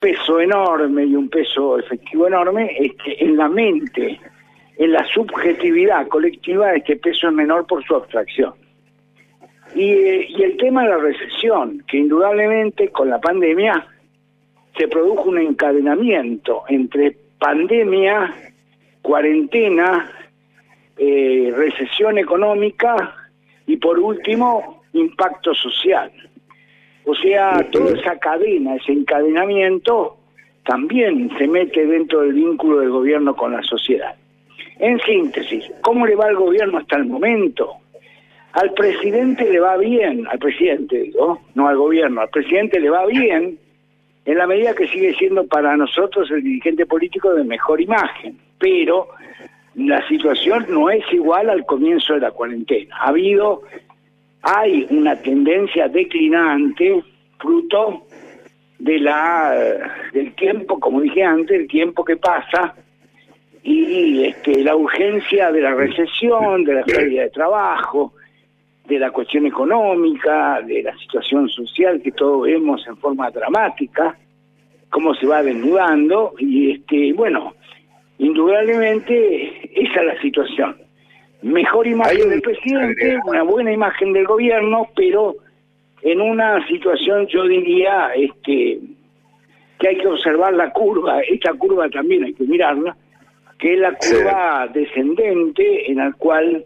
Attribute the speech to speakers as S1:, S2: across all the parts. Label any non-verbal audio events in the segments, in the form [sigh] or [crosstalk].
S1: peso enorme y un peso efectivo enorme este, en la mente, en la subjetividad colectiva, este peso es menor por su abstracción. Y, y el tema de la recesión, que indudablemente con la pandemia se produjo un encadenamiento entre pandemia, cuarentena, eh, recesión económica y por último impacto social. O sea, toda esa cadena, ese encadenamiento, también se mete dentro del vínculo del gobierno con la sociedad. En síntesis, ¿cómo le va al gobierno hasta el momento? Al presidente le va bien, al presidente digo, no al gobierno, al presidente le va bien en la medida que sigue siendo para nosotros el dirigente político de mejor imagen, pero la situación no es igual al comienzo de la cuarentena. Ha habido, hay una tendencia declinante, fruto de la del tiempo, como dije antes, el tiempo que pasa y este, la urgencia de la recesión, de la pérdida de trabajo, de la cuestión económica, de la situación social que todos vemos en forma dramática, cómo se va desnudando y este bueno, indudablemente esa es la situación. Mejor imagen del presidente, una buena imagen del gobierno, pero en una situación yo diría este que hay que observar la curva, esta curva también hay que mirarla, que es la curva descendente en la cual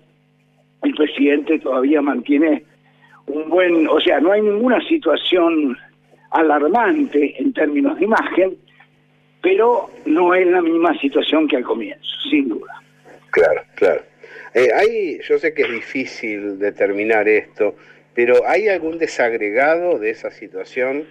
S1: el presidente todavía mantiene un buen, o sea, no hay ninguna situación alarmante en términos de imagen, pero no es la misma situación que al comienzo, sin duda.
S2: Claro, claro. Eh, yo sé que es difícil determinar esto, pero ¿hay algún desagregado de esa situación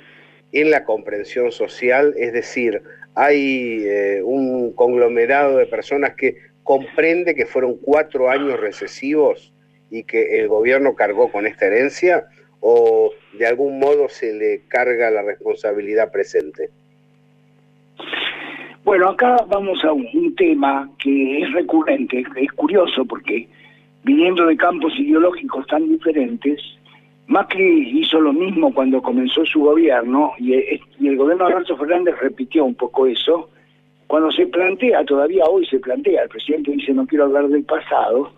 S2: en la comprensión social? Es decir, ¿hay eh, un conglomerado de personas que comprende que fueron cuatro años recesivos y que el gobierno cargó con esta herencia? ¿O de algún modo se le carga la responsabilidad presente?
S1: Bueno, acá vamos a un, tema que es recurrente, es curioso porque viniendo de campos ideológicos tan diferentes, Macri hizo lo mismo cuando comenzó su gobierno y, el gobierno de Alberto Fernández repitió un poco eso. Cuando se plantea, todavía hoy se plantea, el presidente dice no quiero hablar del pasado,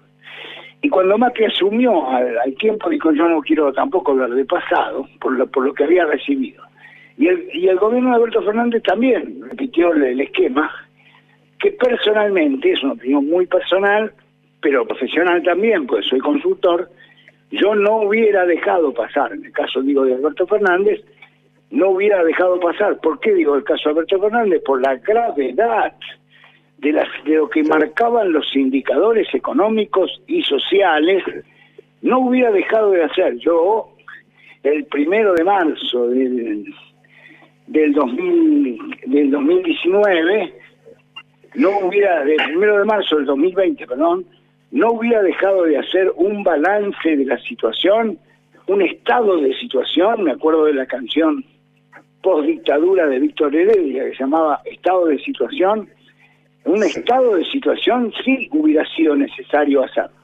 S1: y cuando Macri asumió al, tiempo dijo yo no quiero tampoco hablar del pasado, por lo, por lo que había recibido. Y el, y el gobierno de Alberto Fernández también repitió el, esquema, que personalmente, es una opinión muy personal, pero profesional también, pues soy consultor, yo no hubiera dejado pasar, en el caso digo de Alberto Fernández, no hubiera dejado pasar. ¿Por qué digo el caso de Alberto Fernández? Por la gravedad de, las, de lo que marcaban los indicadores económicos y sociales, no hubiera dejado de hacer. Yo, el primero de marzo del del, 2000, del 2019, no hubiera, del primero de marzo del 2020, perdón, no hubiera dejado de hacer un balance de la situación, un estado de situación, me acuerdo de la canción post dictadura de Víctor Heredia que se llamaba Estado de Situación, un estado de situación sí hubiera sido necesario hacerlo.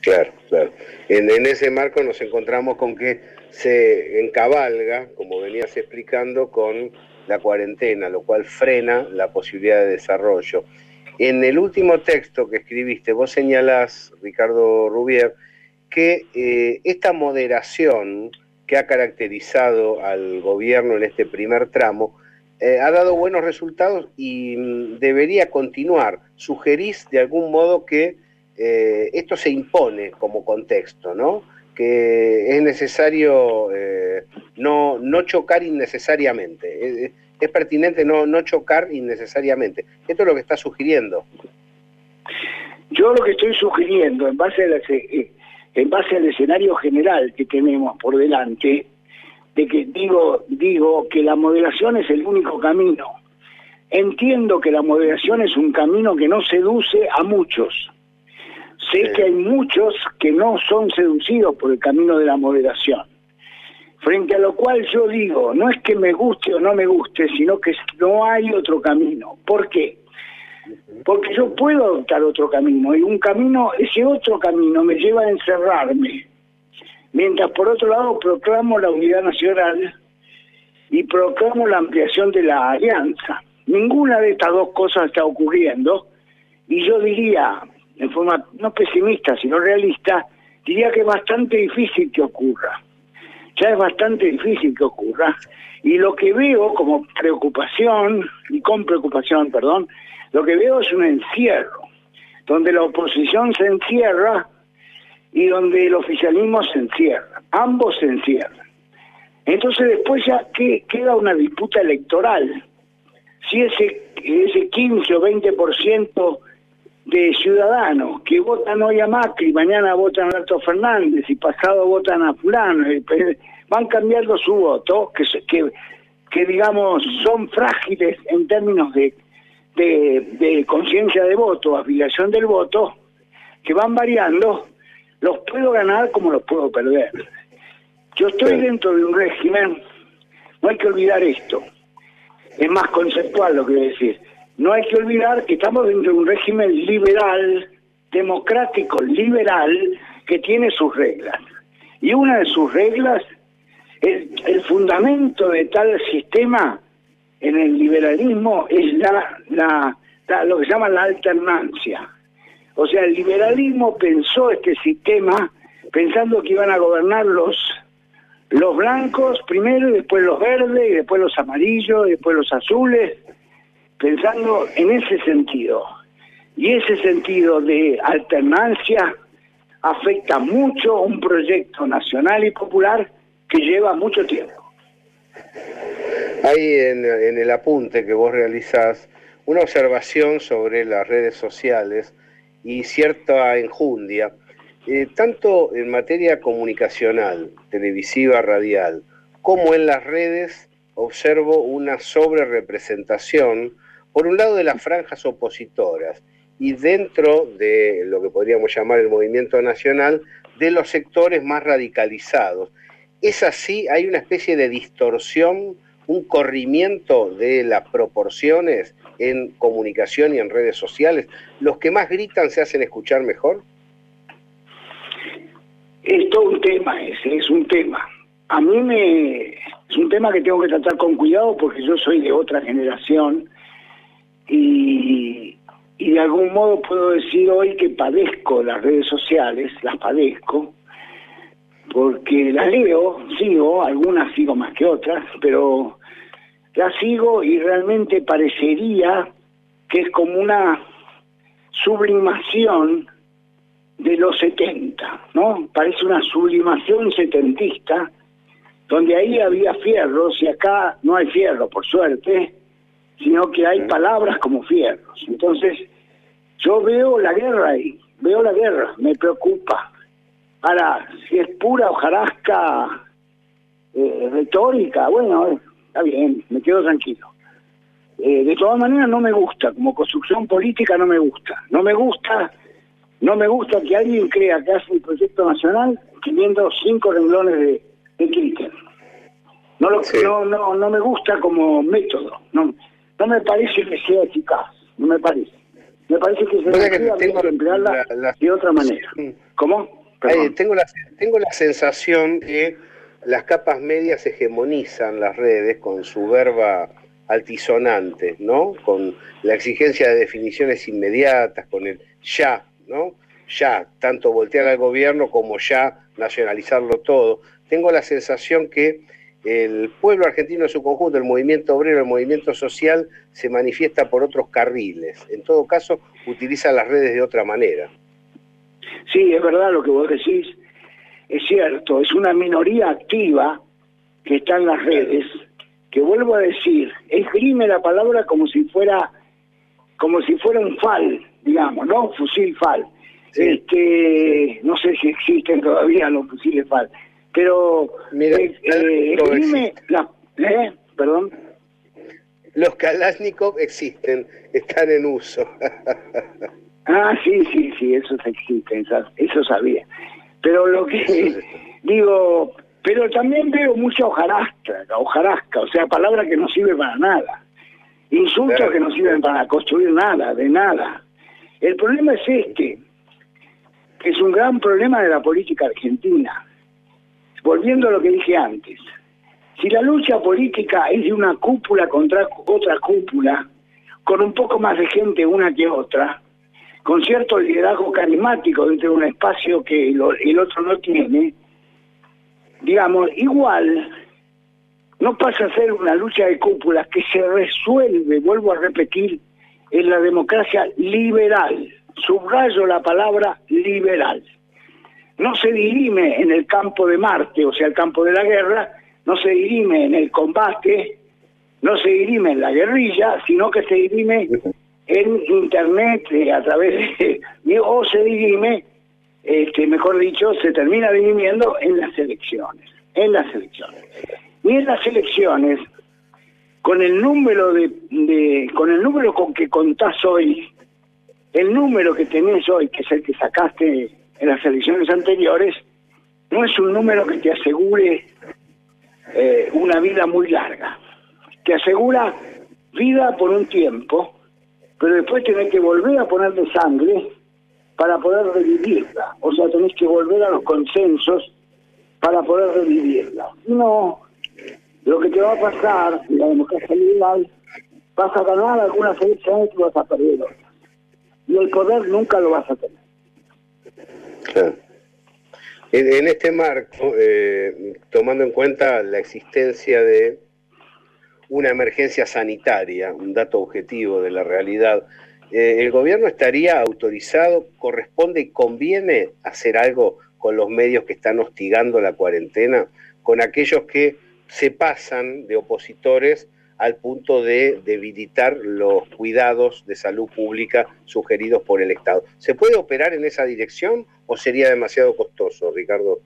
S2: Claro, claro. En, en ese marco nos encontramos con que se encabalga, como venías explicando, con la cuarentena, lo cual frena la posibilidad de desarrollo. En el último texto que escribiste, vos señalás, Ricardo Rubier, que eh, esta moderación que ha caracterizado al gobierno en este primer tramo eh, ha dado buenos resultados y mm, debería continuar. Sugerís de algún modo que eh, esto se impone como contexto, ¿no? Que es necesario eh, no, no chocar innecesariamente. Es, pertinente no, no chocar innecesariamente. Esto es lo que está sugiriendo.
S1: Yo lo que estoy sugiriendo, en base, a eh, en base al escenario general que tenemos por delante, de que digo, digo que la moderación es el único camino. Entiendo que la moderación es un camino que no seduce a muchos, Sé que hay muchos que no son seducidos por el camino de la moderación. Frente a lo cual yo digo, no es que me guste o no me guste, sino que no hay otro camino. ¿Por qué? Porque yo puedo adoptar otro camino y un camino, ese otro camino me lleva a encerrarme. Mientras por otro lado proclamo la unidad nacional y proclamo la ampliación de la alianza. Ninguna de estas dos cosas está ocurriendo y yo diría, en forma no pesimista, sino realista, diría que es bastante difícil que ocurra. Ya es bastante difícil que ocurra. Y lo que veo como preocupación, y con preocupación, perdón, lo que veo es un encierro, donde la oposición se encierra y donde el oficialismo se encierra. Ambos se encierran. Entonces después ya queda una disputa electoral. Si ese, ese 15 o 20% de ciudadanos que votan hoy a Macri, mañana votan a Alberto Fernández y pasado votan a fulano, van cambiando su voto, que, que, que digamos son frágiles en términos de, de, conciencia de voto, afiliación del voto, que van variando, los puedo ganar como los puedo perder. Yo estoy dentro de un régimen, no hay que olvidar esto, es más conceptual lo que voy a decir no hay que olvidar que estamos dentro de un régimen liberal, democrático, liberal, que tiene sus reglas. Y una de sus reglas, el, el fundamento de tal sistema en el liberalismo es la, la, lo que se llama la alternancia. O sea, el liberalismo pensó este sistema pensando que iban a gobernar los, los blancos primero, y después los verdes, y después los amarillos, y después los azules, pensando en ese sentido. Y ese sentido de alternancia afecta mucho un proyecto nacional y popular que lleva mucho tiempo.
S2: Hay en, el apunte que vos realizás una observación sobre las redes sociales y cierta enjundia, eh, tanto en materia comunicacional, televisiva, radial, como en las redes observo una sobrerepresentación por un lado de las franjas opositoras y dentro de lo que podríamos llamar el movimiento nacional, de los sectores más radicalizados. Es así, hay una especie de distorsión, un corrimiento de las proporciones en comunicación y en redes sociales. ¿Los que más gritan se hacen escuchar mejor?
S1: Es todo un tema es un tema. A mí me... Es un tema que tengo que tratar con cuidado porque yo soy de otra generación y, de algún modo puedo decir hoy que padezco las redes sociales, las padezco, porque las leo, sigo, algunas sigo más que otras, pero las sigo y realmente parecería que es como una sublimación de los 70, ¿no? Parece una sublimación setentista, donde ahí había fierros y acá no hay fierro, por suerte, sino que hay palabras como fierros. Entonces, yo veo la guerra ahí, veo la guerra, me preocupa. Ahora, si es pura hojarasca eh, retórica, bueno, está bien, me quedo tranquilo. Eh, de todas maneras no me gusta, como construcción política no me gusta. No me gusta, no me gusta que alguien crea que hace un proyecto nacional teniendo cinco renglones de, de Twitter. No, lo, no, no, no me gusta como método. No, no me parece que sea eficaz, no me parece. Me parece que se que emplearla de otra manera. ¿Cómo?
S2: tengo, la, tengo la sensación que las capas medias hegemonizan las redes con su verba altisonante, ¿no? Con la exigencia de definiciones inmediatas, con el ya, ¿no? Ya, tanto voltear al gobierno como ya nacionalizarlo todo. Tengo la sensación que el pueblo argentino en su conjunto, el movimiento obrero, el movimiento social, se manifiesta por otros carriles. En todo caso, utiliza las redes de otra manera.
S1: Sí, es verdad lo que vos decís. Es cierto, es una minoría activa que está en las redes, que vuelvo a decir, esgrime la palabra como si fuera como si fuera un FAL, digamos, ¿no? Fusil FAL. Este, no sé si existen todavía los fusiles FAL pero Mira, eh, eh, la, ¿eh? perdón.
S2: Los Kalashnikov existen, están en uso. [laughs]
S1: ah, sí, sí, sí, esos existen, eso sabía. Pero lo que [laughs] digo, pero también veo mucha hojarasca, hojarasca, o sea, palabras que no sirven para nada. Insultos que no sirven para construir nada, de nada. El problema es este, que es un gran problema de la política argentina volviendo a lo que dije antes, Si la lucha política es de una cúpula contra otra cúpula, con un poco más de gente una que otra, con cierto liderazgo carismático dentro de un espacio que el otro no tiene, digamos, igual no pasa a ser una lucha de cúpulas que se resuelve, vuelvo a repetir, en la democracia liberal. Subrayo la palabra liberal. No se dirime en el campo de Marte, o sea, el campo de la guerra, no se dirime en el combate, no se dirime en la guerrilla, sino que se dirime en Internet, eh, a través de... [laughs] o se dirime, este, mejor dicho, se termina dirimiendo en las elecciones, en las elecciones. Y en las elecciones, con el número de, con el número con que contás hoy, el número que tenés hoy, que es el que sacaste en las elecciones anteriores, no es un número que te asegure eh, una vida muy larga. Te asegura vida por un tiempo, pero después tenés que volver a ponerle sangre para poder revivirla. O sea, tenés que volver a los consensos para poder revivirla. No, lo que te va a pasar la democracia liberal, vas a ganar algunas elecciones y vas a perder otras. Y el poder nunca lo vas a tener.
S2: En, este marco, eh, tomando en cuenta la existencia de una emergencia sanitaria, un dato objetivo de la realidad, eh, ¿el gobierno estaría autorizado, corresponde y conviene hacer algo con los medios que están hostigando la cuarentena, con aquellos que se pasan de opositores al punto de debilitar los cuidados de salud pública sugeridos por el Estado. ¿Se puede operar en esa dirección o sería demasiado costoso, Ricardo?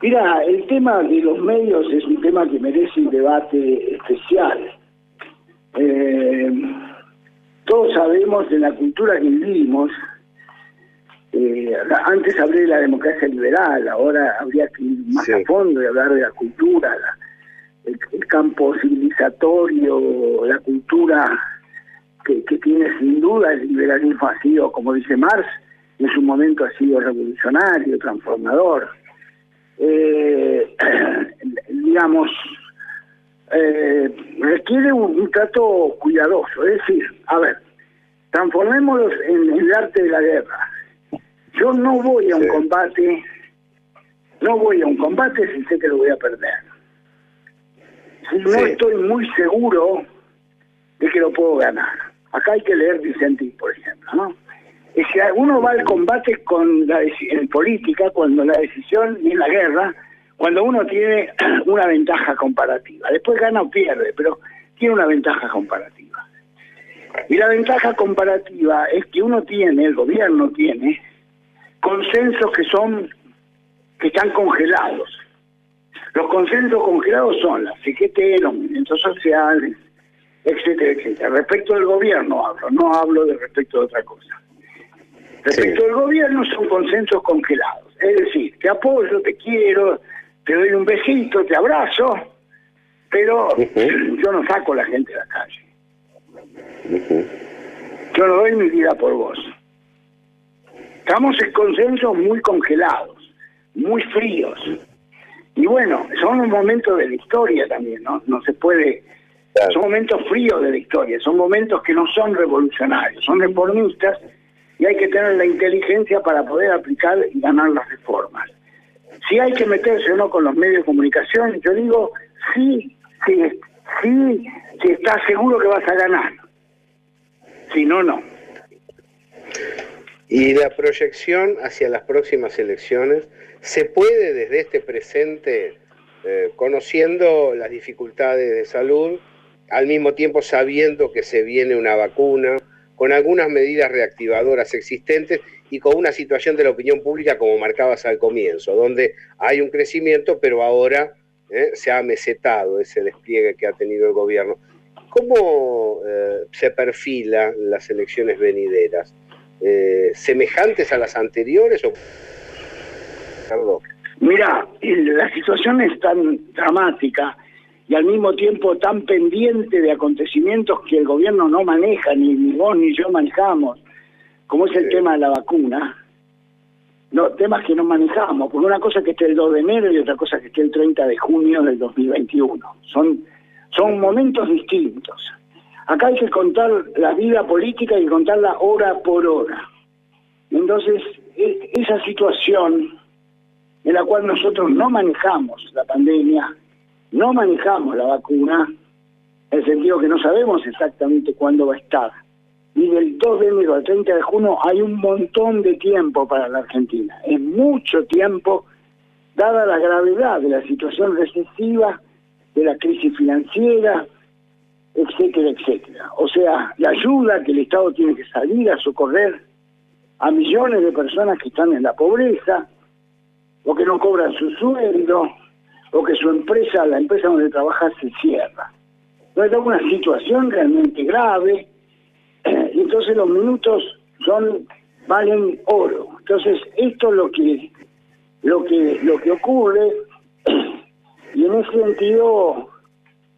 S1: Mira, el tema de los medios es un tema que merece un debate especial. Eh, todos sabemos de la cultura que vivimos, eh, antes hablé de la democracia liberal, ahora habría que ir más a fondo y hablar de la cultura, el, campo civilizatorio, la cultura que, tiene sin duda el liberalismo ha sido, como dice Marx, en su momento ha sido revolucionario, transformador. Eh, [clears throat] digamos, eh, requiere un, trato cuidadoso, es decir, a ver, transformémoslos en el arte de la guerra yo no voy a un combate, no voy a un combate si sé que lo voy a perder. Si no estoy muy seguro de que lo puedo ganar. Acá hay que leer Vicente, por ejemplo, ¿no? Y si uno va al combate con la en política, cuando la decisión en la guerra, cuando uno tiene [clears throat] una ventaja comparativa. Después gana o pierde, pero tiene una ventaja comparativa. Y la ventaja comparativa es que uno tiene, el gobierno tiene, consensos que son que están congelados. Los consensos congelados son la CGT, los movimientos sociales, etcétera, etcétera. Respecto del gobierno hablo, no hablo de respecto de otra cosa. Respecto del gobierno son consensos congelados. Es decir, te apoyo, te quiero, te doy un besito, te abrazo, pero yo no saco a la gente de la calle. Yo no doy mi vida por vos. Estamos en consensos muy congelados, muy fríos. Y bueno, son un momento de la historia también, ¿no? No se puede... Son momentos fríos de la historia, son momentos que no son revolucionarios, son reformistas y hay que tener la inteligencia para poder aplicar y ganar las reformas. Si hay que meterse o no con los medios de comunicación, yo digo, sí, sí, sí, si estás seguro que vas a ganar. Si no, no.
S2: Y la proyección hacia las próximas elecciones, ¿se puede desde este presente, eh, conociendo las dificultades de salud, al mismo tiempo sabiendo que se viene una vacuna, con algunas medidas reactivadoras existentes y con una situación de la opinión pública como marcabas al comienzo, donde hay un crecimiento, pero ahora eh, se ha mesetado ese despliegue que ha tenido el gobierno. ¿Cómo eh, se perfilan las elecciones venideras? Eh, semejantes a las anteriores? O...
S1: Mira, la situación es tan dramática y al mismo tiempo tan pendiente de acontecimientos que el gobierno no maneja, ni, vos ni yo manejamos, como es el tema de la vacuna, no, temas que no manejamos, porque una cosa que esté el 2 de enero y otra cosa que esté el 30 de junio del 2021. Son, son momentos distintos. Acá hay que contar la vida política y contarla hora por hora. Entonces, e, esa situación en la cual nosotros no manejamos la pandemia, no manejamos la vacuna, en el sentido que no sabemos exactamente cuándo va a estar y del 2 de enero al 30 de junio hay un montón de tiempo para la Argentina. Es mucho tiempo, dada la gravedad de la situación recesiva, de la crisis financiera, etcétera, etcétera. O sea, la ayuda que el Estado tiene que salir a socorrer a millones de personas que están en la pobreza, o que no cobran su sueldo, o que su empresa, la empresa donde trabaja, se cierra. Entonces, es una situación realmente grave [clears throat] y entonces los minutos son valen oro. Entonces esto es lo que lo que lo que ocurre [clears throat] y en ese sentido